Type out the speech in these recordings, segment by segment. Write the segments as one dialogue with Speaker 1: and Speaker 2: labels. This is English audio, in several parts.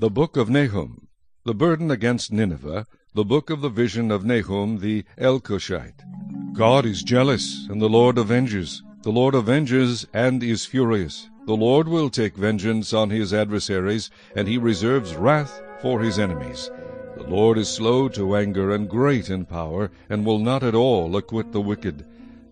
Speaker 1: The Book of Nahum The burden against Nineveh The book of the vision of Nahum the Elkoshite God is jealous, and the Lord avenges. The Lord avenges and is furious. The Lord will take vengeance on his adversaries, and he reserves wrath for his enemies. The Lord is slow to anger and great in power, and will not at all acquit the wicked.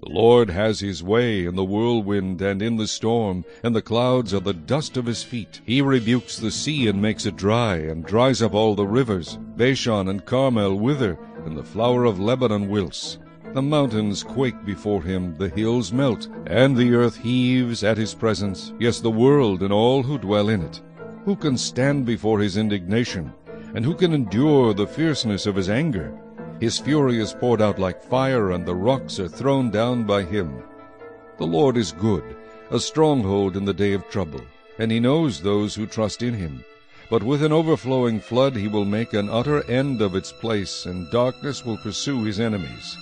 Speaker 1: The Lord has his way in the whirlwind and in the storm, and the clouds are the dust of his feet. He rebukes the sea and makes it dry, and dries up all the rivers. Bashan and Carmel wither, and the flower of Lebanon wilts. The mountains quake before him, the hills melt, and the earth heaves at his presence, yes, the world and all who dwell in it. Who can stand before his indignation? And who can endure the fierceness of his anger? His fury is poured out like fire, and the rocks are thrown down by him. The Lord is good, a stronghold in the day of trouble, and he knows those who trust in him. But with an overflowing flood he will make an utter end of its place, and darkness will pursue his enemies.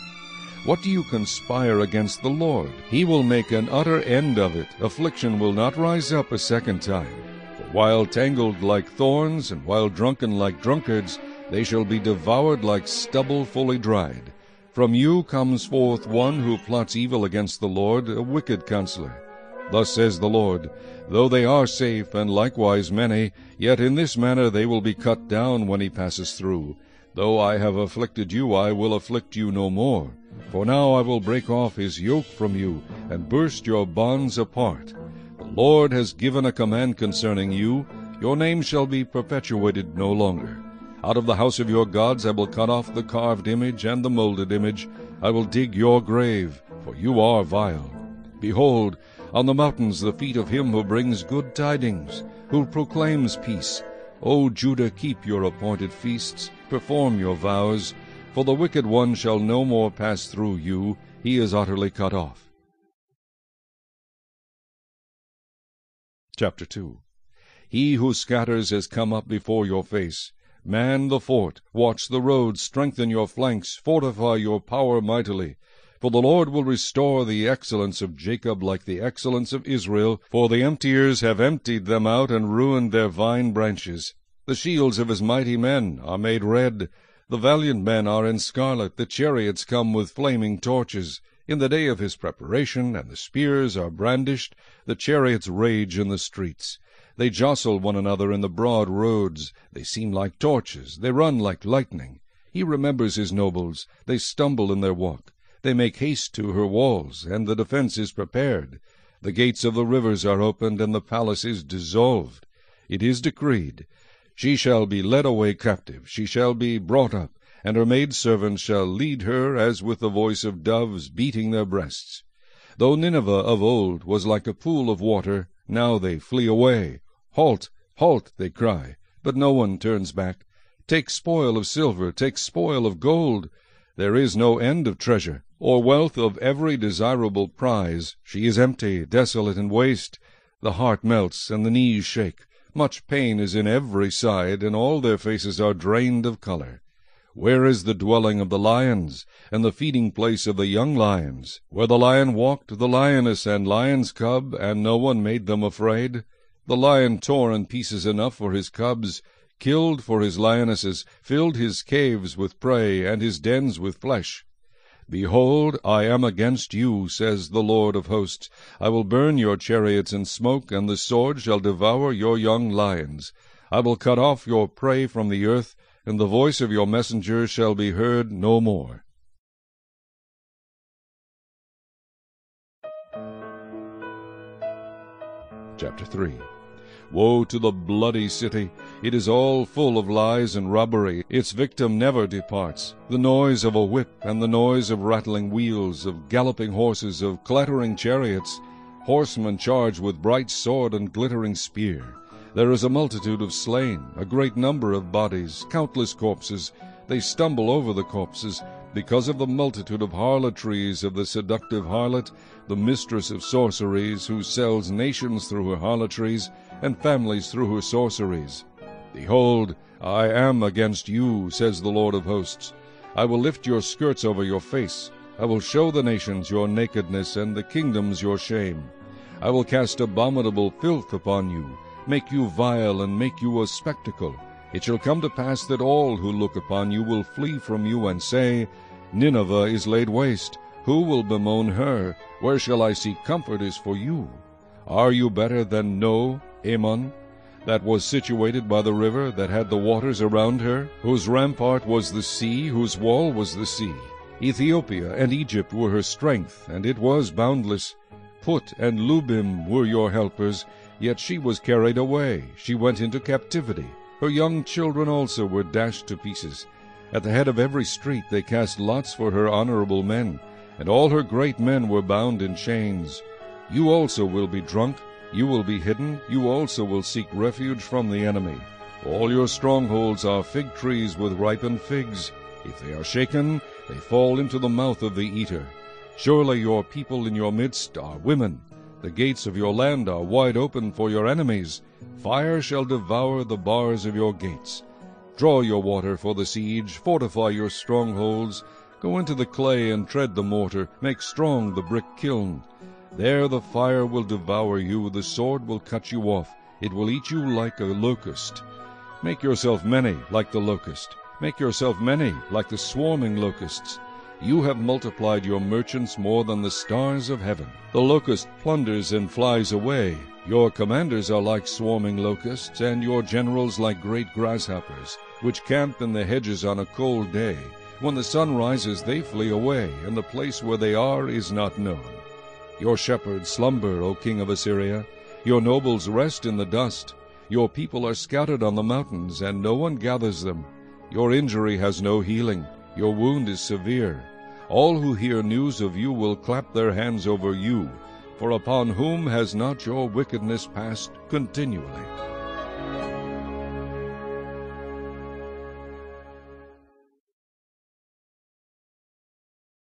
Speaker 1: What do you conspire against the Lord? He will make an utter end of it. Affliction will not rise up a second time. For while tangled like thorns, and while drunken like drunkards, they shall be devoured like stubble fully dried. From you comes forth one who plots evil against the Lord, a wicked counselor. Thus says the Lord, Though they are safe, and likewise many, yet in this manner they will be cut down when he passes through. Though I have afflicted you, I will afflict you no more. For now I will break off his yoke from you, and burst your bonds apart. The Lord has given a command concerning you, Your name shall be perpetuated no longer. Out of the house of your gods I will cut off the carved image and the molded image. I will dig your grave, for you are vile. Behold, on the mountains the feet of him who brings good tidings, who proclaims peace. O Judah, keep your appointed feasts, perform your vows, for the wicked one shall no more pass through you, he is utterly cut off. Chapter 2 He who scatters has come up before your face. Man the fort, watch the roads, strengthen your flanks, fortify your power mightily. For the Lord will restore the excellence of Jacob like the excellence of Israel, for the emptiers have emptied them out and ruined their vine branches. The shields of his mighty men are made red. The valiant men are in scarlet, the chariots come with flaming torches. In the day of his preparation, and the spears are brandished, the chariots rage in the streets. They jostle one another in the broad roads. They seem like torches. They run like lightning. He remembers his nobles. They stumble in their walk. They make haste to her walls, and the defense is prepared. The gates of the rivers are opened, and the palace is dissolved. It is decreed, She shall be led away captive, she shall be brought up, and her maidservants shall lead her as with the voice of doves beating their breasts. Though Nineveh of old was like a pool of water, now they flee away. Halt, halt, they cry, but no one turns back. Take spoil of silver, take spoil of gold. There is no end of treasure, or wealth of every desirable prize. She is empty, desolate, and waste. The heart melts, and the knees shake. Much pain is in every side, and all their faces are drained of color. Where is the dwelling of the lions, and the feeding place of the young lions? Where the lion walked, the lioness and lion's cub, and no one made them afraid? The lion tore in pieces enough for his cubs, killed for his lionesses, filled his caves with prey, and his dens with flesh. Behold, I am against you, says the Lord of hosts. I will burn your chariots in smoke, and the sword shall devour your young lions. I will cut off your prey from the earth, and the voice of your messengers shall be heard no more. Chapter 3 Woe to the bloody city! It is all full of lies and robbery. Its victim never departs. The noise of a whip, and the noise of rattling wheels, of galloping horses, of clattering chariots. Horsemen charge with bright sword and glittering spear. There is a multitude of slain, a great number of bodies, countless corpses. They stumble over the corpses, because of the multitude of harlotries of the seductive harlot, the mistress of sorceries, who sells nations through her harlotries, and families through her sorceries. Behold, I am against you, says the Lord of hosts. I will lift your skirts over your face. I will show the nations your nakedness, and the kingdoms your shame. I will cast abominable filth upon you, make you vile, and make you a spectacle. It shall come to pass that all who look upon you will flee from you, and say, Nineveh is laid waste. Who will bemoan her? Where shall I seek comfort is for you. Are you better than No, Amon, that was situated by the river, that had the waters around her, whose rampart was the sea, whose wall was the sea? Ethiopia and Egypt were her strength, and it was boundless. Put and Lubim were your helpers, yet she was carried away, she went into captivity. Her young children also were dashed to pieces. At the head of every street they cast lots for her honorable men, and all her great men were bound in chains. You also will be drunk, you will be hidden, you also will seek refuge from the enemy. All your strongholds are fig trees with ripened figs. If they are shaken, they fall into the mouth of the eater. Surely your people in your midst are women. The gates of your land are wide open for your enemies. Fire shall devour the bars of your gates. Draw your water for the siege, fortify your strongholds. Go into the clay and tread the mortar, make strong the brick kiln. There the fire will devour you, the sword will cut you off, it will eat you like a locust. Make yourself many like the locust. Make yourself many like the swarming locusts. You have multiplied your merchants more than the stars of heaven. The locust plunders and flies away. Your commanders are like swarming locusts, and your generals like great grasshoppers, which camp in the hedges on a cold day. When the sun rises, they flee away, and the place where they are is not known. Your shepherds slumber, O king of Assyria. Your nobles rest in the dust. Your people are scattered on the mountains, and no one gathers them. Your injury has no healing. Your wound is severe. All who hear news of you will clap their hands over you, for upon whom has not your wickedness passed continually?